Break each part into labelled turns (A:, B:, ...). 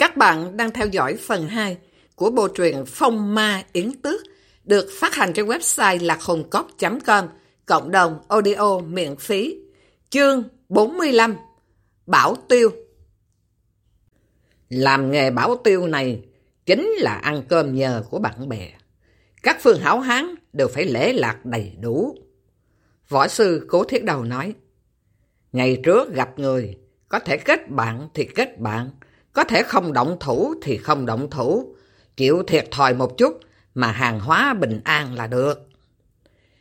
A: Các bạn đang theo dõi phần 2 của bộ truyện Phong Ma Yến Tước được phát hành trên website lạchồngcốc.com cộng đồng audio miễn phí chương 45 Bảo Tiêu Làm nghề bảo tiêu này chính là ăn cơm nhờ của bạn bè. Các phương hảo hán đều phải lễ lạc đầy đủ. Võ sư Cố Thiết Đầu nói Ngày trước gặp người, có thể kết bạn thì kết bạn, có thể không động thủ thì không động thủ, chịu thiệt thòi một chút mà hàng hóa bình an là được.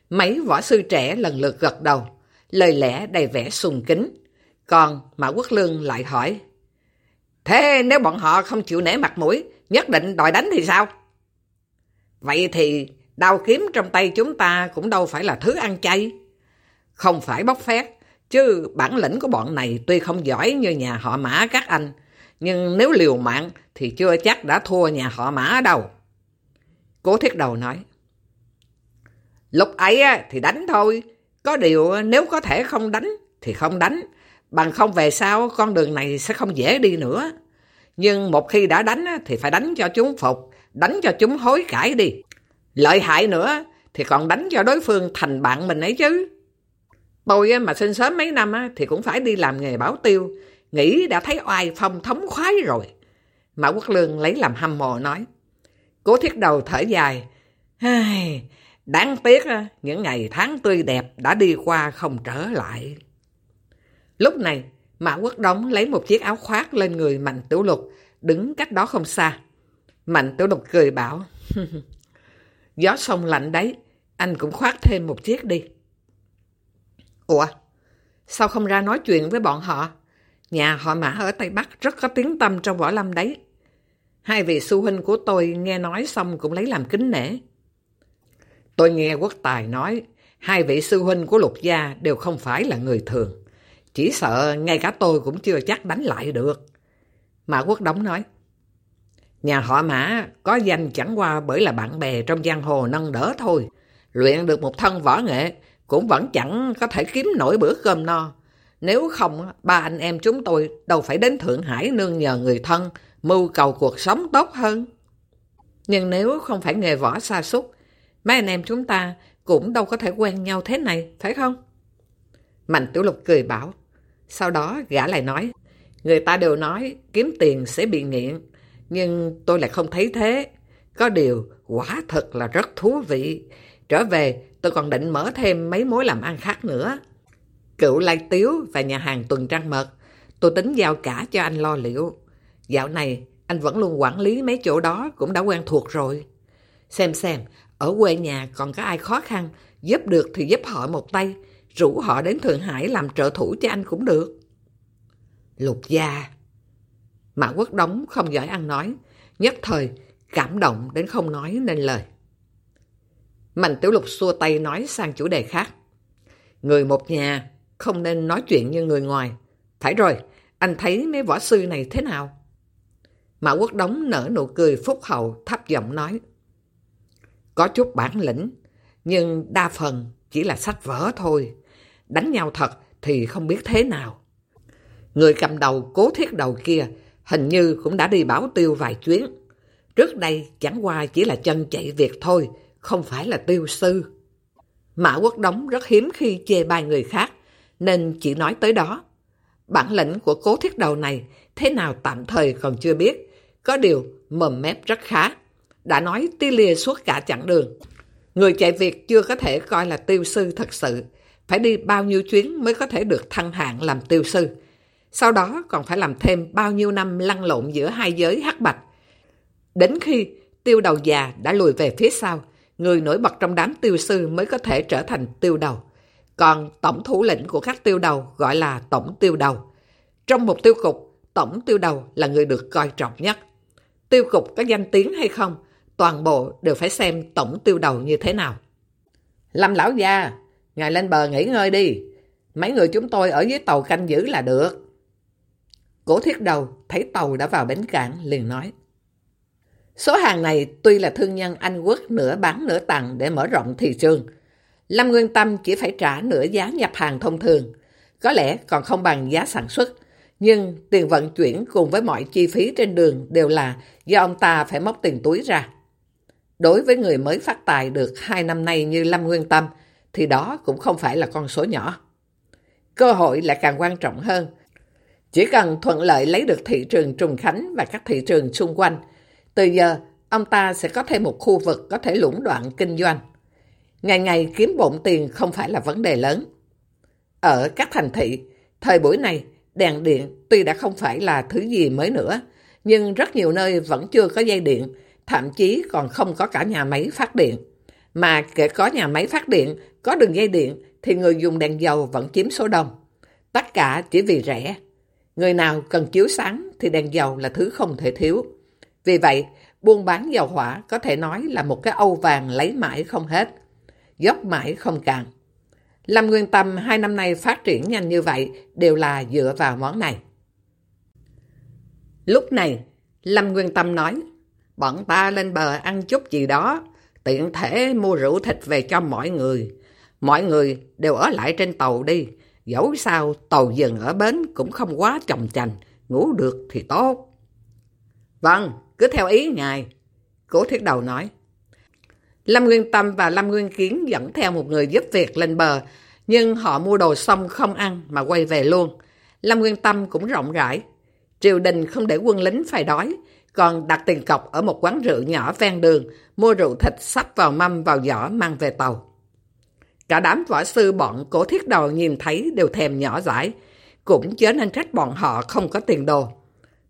A: Mấy võ sư trẻ lần lượt gật đầu, lời lẽ đầy vẻ sùng kính. Còn Mã Quốc Lương lại hỏi, Thế nếu bọn họ không chịu nể mặt mũi, nhất định đòi đánh thì sao? Vậy thì đao kiếm trong tay chúng ta cũng đâu phải là thứ ăn chay. Không phải bóc phét, chứ bản lĩnh của bọn này tuy không giỏi như nhà họ mã các anh, nhưng nếu liều mạng thì chưa chắc đã thua nhà họ mã đâu. Cố thiết đầu nói. Lúc ấy thì đánh thôi, có điều nếu có thể không đánh thì không đánh, bằng không về sau con đường này sẽ không dễ đi nữa. Nhưng một khi đã đánh thì phải đánh cho chúng phục, đánh cho chúng hối cải đi. Lợi hại nữa thì còn đánh cho đối phương thành bạn mình ấy chứ. Tôi mà sinh sớm mấy năm thì cũng phải đi làm nghề bảo tiêu, nghĩ đã thấy oai phong thống khoái rồi. Mã Quốc Lương lấy làm hâm mộ nói. Cố thiết đầu thở dài. Đáng tiếc những ngày tháng tươi đẹp đã đi qua không trở lại. Lúc này, Mã Quốc Đống lấy một chiếc áo khoác lên người Mạnh Tiểu Lục, đứng cách đó không xa. Mạnh Tiểu Lục cười bảo, gió sông lạnh đấy, anh cũng khoác thêm một chiếc đi. Ủa, sao không ra nói chuyện với bọn họ? Nhà họ Mã ở Tây Bắc rất có tiếng tâm trong võ lâm đấy. Hai vị sư huynh của tôi nghe nói xong cũng lấy làm kính nể. Tôi nghe quốc tài nói, hai vị sư huynh của lục gia đều không phải là người thường. Chỉ sợ ngay cả tôi cũng chưa chắc đánh lại được. Mã Quốc đóng nói, Nhà họ Mã có danh chẳng qua bởi là bạn bè trong giang hồ nâng đỡ thôi. Luyện được một thân võ nghệ cũng vẫn chẳng có thể kiếm nổi bữa cơm no. Nếu không, ba anh em chúng tôi đâu phải đến Thượng Hải nương nhờ người thân, mưu cầu cuộc sống tốt hơn. Nhưng nếu không phải nghề võ xa xúc, mấy anh em chúng ta cũng đâu có thể quen nhau thế này, phải không? Mạnh Tiểu Lục cười bảo. Sau đó gã lại nói, người ta đều nói kiếm tiền sẽ bị nghiện, nhưng tôi lại không thấy thế. Có điều, quả thật là rất thú vị. Trở về, tôi còn định mở thêm mấy mối làm ăn khác nữa. Cựu lai tiếu và nhà hàng tuần trăng mật, tôi tính giao cả cho anh lo liệu. Dạo này, anh vẫn luôn quản lý mấy chỗ đó cũng đã quen thuộc rồi. Xem xem, ở quê nhà còn có ai khó khăn, giúp được thì giúp họ một tay, rủ họ đến Thượng Hải làm trợ thủ cho anh cũng được. Lục gia Mã Quốc Đống không giỏi ăn nói, nhất thời cảm động đến không nói nên lời. Mạnh Tiểu Lục xua tay nói sang chủ đề khác. Người một nhà không nên nói chuyện như người ngoài. Phải rồi, anh thấy mấy võ sư này thế nào? Mã Quốc Đống nở nụ cười phúc hậu thấp giọng nói. Có chút bản lĩnh, nhưng đa phần chỉ là sách vở thôi. Đánh nhau thật thì không biết thế nào. Người cầm đầu cố thiết đầu kia hình như cũng đã đi bảo tiêu vài chuyến. Trước đây chẳng qua chỉ là chân chạy việc thôi, không phải là tiêu sư. Mã Quốc Đống rất hiếm khi chê bai người khác, nên chỉ nói tới đó. Bản lĩnh của cố thiết đầu này thế nào tạm thời còn chưa biết, có điều mầm mép rất khá. Đã nói ti lìa suốt cả chặng đường. Người chạy việc chưa có thể coi là tiêu sư thật sự, phải đi bao nhiêu chuyến mới có thể được thăng hạng làm tiêu sư. Sau đó còn phải làm thêm bao nhiêu năm lăn lộn giữa hai giới hắc bạch. Đến khi tiêu đầu già đã lùi về phía sau, người nổi bật trong đám tiêu sư mới có thể trở thành tiêu đầu. Còn tổng thủ lĩnh của các tiêu đầu gọi là tổng tiêu đầu. Trong một tiêu cục, tổng tiêu đầu là người được coi trọng nhất. Tiêu cục có danh tiếng hay không, toàn bộ đều phải xem tổng tiêu đầu như thế nào. Lâm lão gia, ngài lên bờ nghỉ ngơi đi. Mấy người chúng tôi ở dưới tàu canh giữ là được. Cổ thiết đầu thấy tàu đã vào bến cảng liền nói. Số hàng này tuy là thương nhân Anh Quốc nửa bán nửa tặng để mở rộng thị trường. Lâm Nguyên Tâm chỉ phải trả nửa giá nhập hàng thông thường. Có lẽ còn không bằng giá sản xuất. Nhưng tiền vận chuyển cùng với mọi chi phí trên đường đều là do ông ta phải móc tiền túi ra. Đối với người mới phát tài được hai năm nay như Lâm Nguyên Tâm, thì đó cũng không phải là con số nhỏ. Cơ hội lại càng quan trọng hơn. Chỉ cần thuận lợi lấy được thị trường Trùng Khánh và các thị trường xung quanh, từ giờ ông ta sẽ có thêm một khu vực có thể lũng đoạn kinh doanh. Ngày ngày kiếm bộn tiền không phải là vấn đề lớn. Ở các thành thị, thời buổi này, đèn điện tuy đã không phải là thứ gì mới nữa, nhưng rất nhiều nơi vẫn chưa có dây điện, thậm chí còn không có cả nhà máy phát điện. Mà kể có nhà máy phát điện, có đường dây điện, thì người dùng đèn dầu vẫn chiếm số đông. Tất cả chỉ vì rẻ. Người nào cần chiếu sáng thì đèn dầu là thứ không thể thiếu. Vì vậy, buôn bán dầu hỏa có thể nói là một cái âu vàng lấy mãi không hết, dốc mãi không cạn. Lâm Nguyên Tâm hai năm nay phát triển nhanh như vậy đều là dựa vào món này. Lúc này, Lâm Nguyên Tâm nói, bọn ta lên bờ ăn chút gì đó, tiện thể mua rượu thịt về cho mọi người. Mọi người đều ở lại trên tàu đi, dẫu sao tàu dừng ở bến cũng không quá chồng chành, ngủ được thì tốt. Vâng, cứ theo ý ngài. Cố thiết đầu nói. Lâm Nguyên Tâm và Lâm Nguyên Kiến dẫn theo một người giúp việc lên bờ, nhưng họ mua đồ xong không ăn mà quay về luôn. Lâm Nguyên Tâm cũng rộng rãi. Triều đình không để quân lính phải đói, còn đặt tiền cọc ở một quán rượu nhỏ ven đường, mua rượu thịt sắp vào mâm vào giỏ mang về tàu. Cả đám võ sư bọn cổ thiết đầu nhìn thấy đều thèm nhỏ dãi, cũng chớ nên trách bọn họ không có tiền đồ.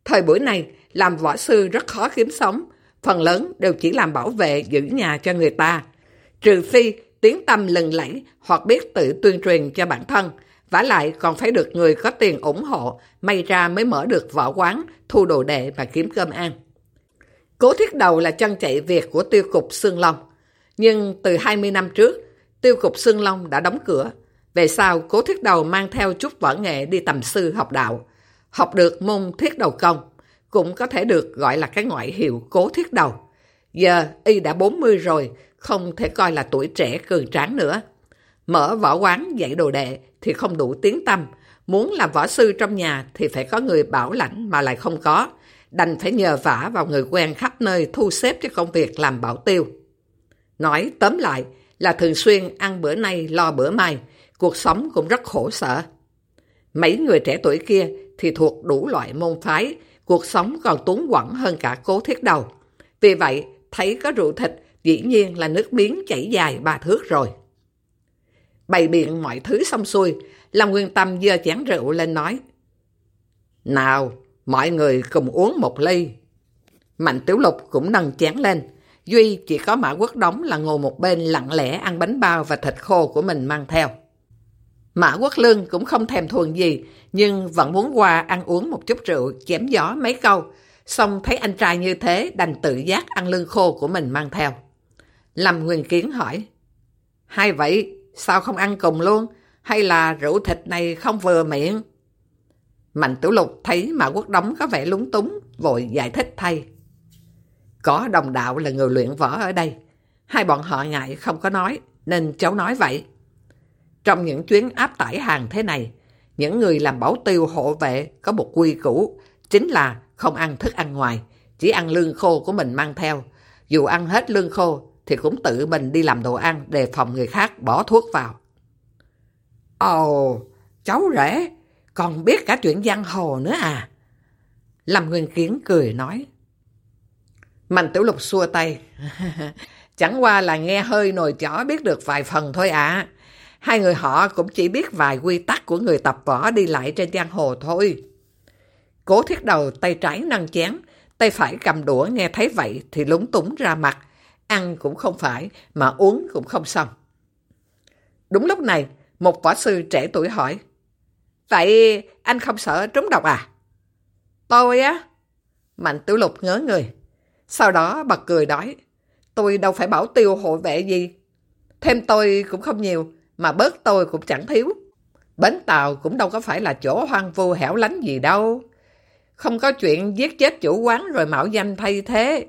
A: Thời buổi này, làm võ sư rất khó kiếm sống, phần lớn đều chỉ làm bảo vệ giữ nhà cho người ta. Trừ phi tiếng tâm lừng lẫy hoặc biết tự tuyên truyền cho bản thân, vả lại còn phải được người có tiền ủng hộ, may ra mới mở được võ quán, thu đồ đệ và kiếm cơm ăn. Cố thiết đầu là chân chạy việc của tiêu cục Sương Long. Nhưng từ 20 năm trước, tiêu cục Sương Long đã đóng cửa. Về sau, cố thiết đầu mang theo chút võ nghệ đi tầm sư học đạo. Học được môn thiết đầu công, cũng có thể được gọi là cái ngoại hiệu cố thiết đầu. Giờ y đã 40 rồi, không thể coi là tuổi trẻ cường tráng nữa. Mở võ quán dạy đồ đệ thì không đủ tiếng tâm. Muốn làm võ sư trong nhà thì phải có người bảo lãnh mà lại không có. Đành phải nhờ vả vào người quen khắp nơi thu xếp cho công việc làm bảo tiêu. Nói tóm lại là thường xuyên ăn bữa nay lo bữa mai, cuộc sống cũng rất khổ sở. Mấy người trẻ tuổi kia thì thuộc đủ loại môn phái, cuộc sống còn tốn quẩn hơn cả cố thiết đầu. Vì vậy, thấy có rượu thịt, dĩ nhiên là nước miếng chảy dài ba thước rồi. Bày biện mọi thứ xong xuôi, Lâm Nguyên Tâm dơ chén rượu lên nói. Nào, mọi người cùng uống một ly. Mạnh Tiểu Lục cũng nâng chén lên. Duy chỉ có Mã Quốc Đống là ngồi một bên lặng lẽ ăn bánh bao và thịt khô của mình mang theo. Mã Quốc Lương cũng không thèm thuần gì, nhưng vẫn muốn qua ăn uống một chút rượu, chém gió mấy câu. Xong thấy anh trai như thế, đành tự giác ăn lương khô của mình mang theo. Lâm Nguyên Kiến hỏi, hai vậy, sao không ăn cùng luôn? Hay là rượu thịt này không vừa miệng? Mạnh Tiểu Lục thấy Mã Quốc Đống có vẻ lúng túng, vội giải thích thay. Có đồng đạo là người luyện võ ở đây. Hai bọn họ ngại không có nói, nên cháu nói vậy. Trong những chuyến áp tải hàng thế này, những người làm bảo tiêu hộ vệ có một quy củ, chính là không ăn thức ăn ngoài, chỉ ăn lương khô của mình mang theo. Dù ăn hết lương khô thì cũng tự mình đi làm đồ ăn đề phòng người khác bỏ thuốc vào. Ồ, cháu rể, còn biết cả chuyện giang hồ nữa à? Lâm Nguyên Kiến cười nói. Mạnh Tiểu Lục xua tay. Chẳng qua là nghe hơi nồi chó biết được vài phần thôi ạ. À. Hai người họ cũng chỉ biết vài quy tắc của người tập võ đi lại trên giang hồ thôi. Cố thiết đầu tay trái nâng chén, tay phải cầm đũa nghe thấy vậy thì lúng túng ra mặt. Ăn cũng không phải, mà uống cũng không xong. Đúng lúc này, một võ sư trẻ tuổi hỏi. Vậy anh không sợ trúng độc à? Tôi á? Mạnh tiểu lục ngớ người. Sau đó bật cười đói Tôi đâu phải bảo tiêu hộ vệ gì. Thêm tôi cũng không nhiều, mà bớt tôi cũng chẳng thiếu. Bến tàu cũng đâu có phải là chỗ hoang vu hẻo lánh gì đâu. Không có chuyện giết chết chủ quán rồi mạo danh thay thế.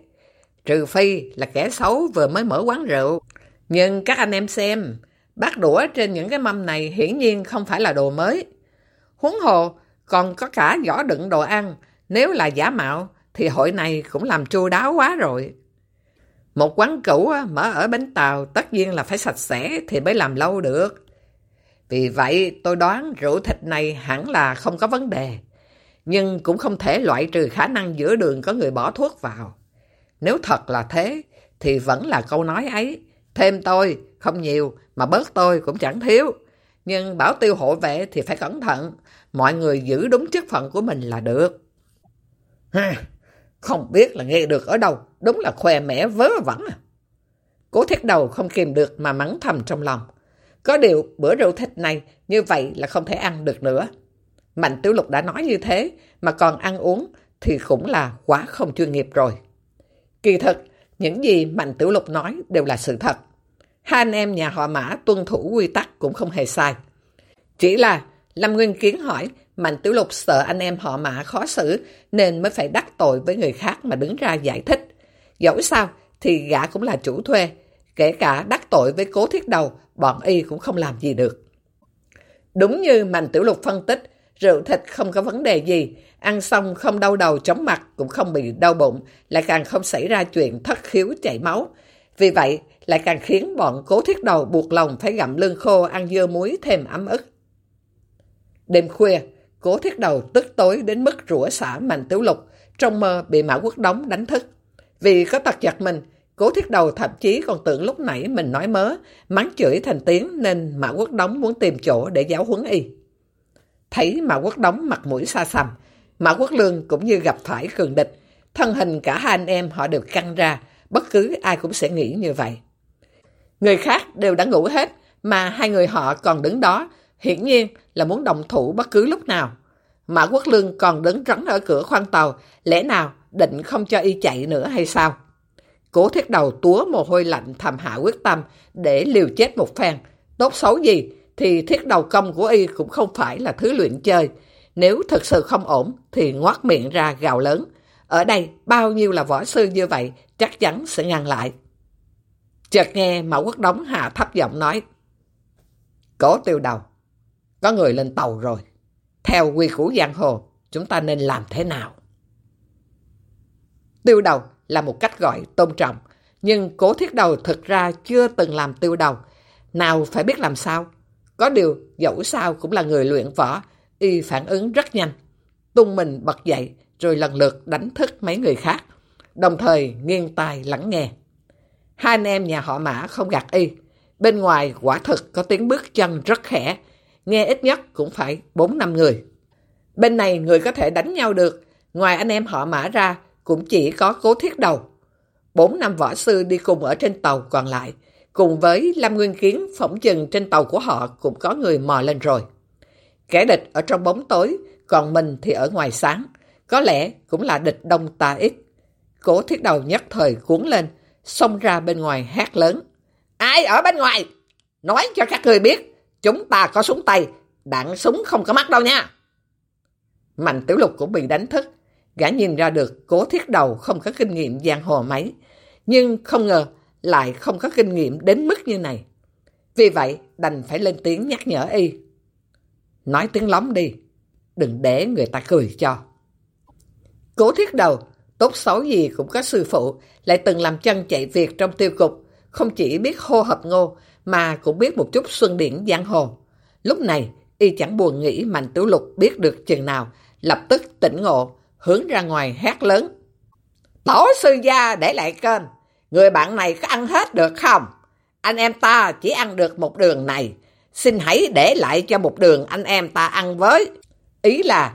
A: Trừ phi là kẻ xấu vừa mới mở quán rượu. Nhưng các anh em xem, bát đũa trên những cái mâm này hiển nhiên không phải là đồ mới. Huống hồ, còn có cả giỏ đựng đồ ăn. Nếu là giả mạo, thì hội này cũng làm chu đáo quá rồi. Một quán cũ mở ở bến tàu tất nhiên là phải sạch sẽ thì mới làm lâu được. Vì vậy tôi đoán rượu thịt này hẳn là không có vấn đề. Nhưng cũng không thể loại trừ khả năng giữa đường có người bỏ thuốc vào. Nếu thật là thế thì vẫn là câu nói ấy. Thêm tôi, không nhiều, mà bớt tôi cũng chẳng thiếu. Nhưng bảo tiêu hộ vệ thì phải cẩn thận. Mọi người giữ đúng chức phận của mình là được. Ha, không biết là nghe được ở đâu. Đúng là khoe mẽ vớ vẩn à. Cố thiết đầu không kìm được mà mắng thầm trong lòng. Có điều bữa rượu thịt này như vậy là không thể ăn được nữa. Mạnh Tiểu Lục đã nói như thế mà còn ăn uống thì cũng là quá không chuyên nghiệp rồi. Kỳ thực, những gì Mạnh Tiểu Lục nói đều là sự thật. Hai anh em nhà họ Mã tuân thủ quy tắc cũng không hề sai. Chỉ là Lâm Nguyên Kiến hỏi Mạnh Tiểu Lục sợ anh em họ Mã khó xử nên mới phải đắc tội với người khác mà đứng ra giải thích. Dẫu sao thì gã cũng là chủ thuê. Kể cả đắc tội với cố thiết đầu, bọn y cũng không làm gì được. Đúng như Mạnh Tiểu Lục phân tích, rượu thịt không có vấn đề gì, ăn xong không đau đầu chóng mặt, cũng không bị đau bụng, lại càng không xảy ra chuyện thất khiếu chảy máu. Vì vậy, lại càng khiến bọn cố thiết đầu buộc lòng phải gặm lương khô ăn dưa muối thêm ấm ức. Đêm khuya, cố thiết đầu tức tối đến mức rủa xả Mạnh Tiểu Lục, trong mơ bị Mã Quốc Đống đánh thức. Vì có tật giật mình, cố thiết đầu thậm chí còn tưởng lúc nãy mình nói mớ, mắng chửi thành tiếng nên Mã Quốc Đống muốn tìm chỗ để giáo huấn y. Thấy Mã Quốc Đống mặt mũi xa xăm, Mã Quốc Lương cũng như gặp phải cường địch. Thân hình cả hai anh em họ đều căng ra, bất cứ ai cũng sẽ nghĩ như vậy. Người khác đều đã ngủ hết, mà hai người họ còn đứng đó, hiển nhiên là muốn đồng thủ bất cứ lúc nào. Mã Quốc Lương còn đứng rắn ở cửa khoang tàu, lẽ nào định không cho y chạy nữa hay sao? Cố thiết đầu túa mồ hôi lạnh thầm hạ quyết tâm để liều chết một phen. Tốt xấu gì thì thiết đầu công của y cũng không phải là thứ luyện chơi. Nếu thật sự không ổn thì ngoát miệng ra gào lớn. Ở đây bao nhiêu là võ sư như vậy chắc chắn sẽ ngăn lại. Chợt nghe Mã Quốc Đống hạ thấp giọng nói. Cố tiêu đầu, có người lên tàu rồi. Theo quy củ giang hồ, chúng ta nên làm thế nào? Tiêu đầu là một cách gọi tôn trọng, nhưng cố thiết đầu thực ra chưa từng làm tiêu đầu. Nào phải biết làm sao? Có điều, dẫu sao cũng là người luyện võ, y phản ứng rất nhanh. Tung mình bật dậy, rồi lần lượt đánh thức mấy người khác, đồng thời nghiêng tai lắng nghe. Hai anh em nhà họ mã không gạt y. Bên ngoài quả thực có tiếng bước chân rất khẽ, nghe ít nhất cũng phải 4-5 người. Bên này người có thể đánh nhau được, ngoài anh em họ mã ra cũng chỉ có cố thiết đầu. Bốn năm võ sư đi cùng ở trên tàu còn lại, cùng với Lâm Nguyên Kiến phỏng chừng trên tàu của họ cũng có người mò lên rồi. Kẻ địch ở trong bóng tối, còn mình thì ở ngoài sáng. Có lẽ cũng là địch đông ta ít. Cố thiết đầu nhất thời cuốn lên, xông ra bên ngoài hát lớn. Ai ở bên ngoài? Nói cho các người biết, chúng ta có súng tay, đạn súng không có mắt đâu nha. Mạnh tiểu lục cũng bị đánh thức. Gã nhìn ra được cố thiết đầu không có kinh nghiệm giang hồ mấy. Nhưng không ngờ lại không có kinh nghiệm đến mức như này. Vì vậy đành phải lên tiếng nhắc nhở y. Nói tiếng lóng đi, đừng để người ta cười cho. Cố thiết đầu, tốt xấu gì cũng có sư phụ, lại từng làm chân chạy việc trong tiêu cục, không chỉ biết hô hợp ngô, mà cũng biết một chút xuân điển giang hồ. Lúc này, y chẳng buồn nghĩ Mạnh Tiểu Lục biết được chừng nào, lập tức tỉnh ngộ, hướng ra ngoài hét lớn. Tổ sư gia để lại kênh, người bạn này có ăn hết được không? Anh em ta chỉ ăn được một đường này, xin hãy để lại cho một đường anh em ta ăn với. Ý là,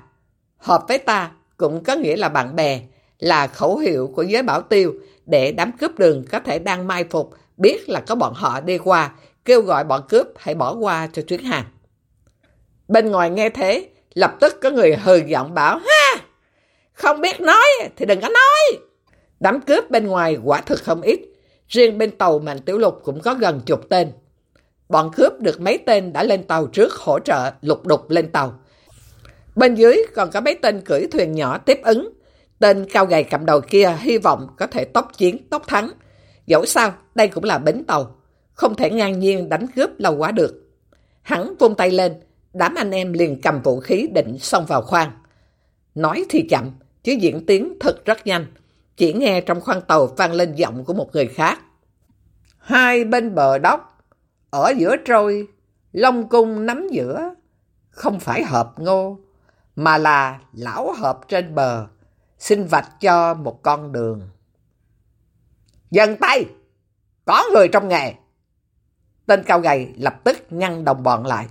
A: hợp với ta cũng có nghĩa là bạn bè, là khẩu hiệu của giới bảo tiêu để đám cướp đường có thể đang mai phục, biết là có bọn họ đi qua, kêu gọi bọn cướp hãy bỏ qua cho chuyến hàng. Bên ngoài nghe thế, lập tức có người hừ giọng bảo, ha, không biết nói thì đừng có nói. Đám cướp bên ngoài quả thực không ít, riêng bên tàu Mạnh Tiểu Lục cũng có gần chục tên. Bọn cướp được mấy tên đã lên tàu trước hỗ trợ lục đục lên tàu. Bên dưới còn có mấy tên cưỡi thuyền nhỏ tiếp ứng. Tên cao gầy cầm đầu kia hy vọng có thể tốc chiến, tốc thắng. Dẫu sao, đây cũng là bến tàu. Không thể ngang nhiên đánh cướp lâu quá được. Hắn vung tay lên, đám anh em liền cầm vũ khí định xông vào khoang. Nói thì chậm, chứ diễn tiến thật rất nhanh. Chỉ nghe trong khoang tàu vang lên giọng của một người khác. Hai bên bờ đốc, ở giữa trôi, Long cung nắm giữa, không phải hợp ngô, mà là lão hợp trên bờ, xin vạch cho một con đường. Dần tay! Có người trong nghề! Tên cao gầy lập tức ngăn đồng bọn lại.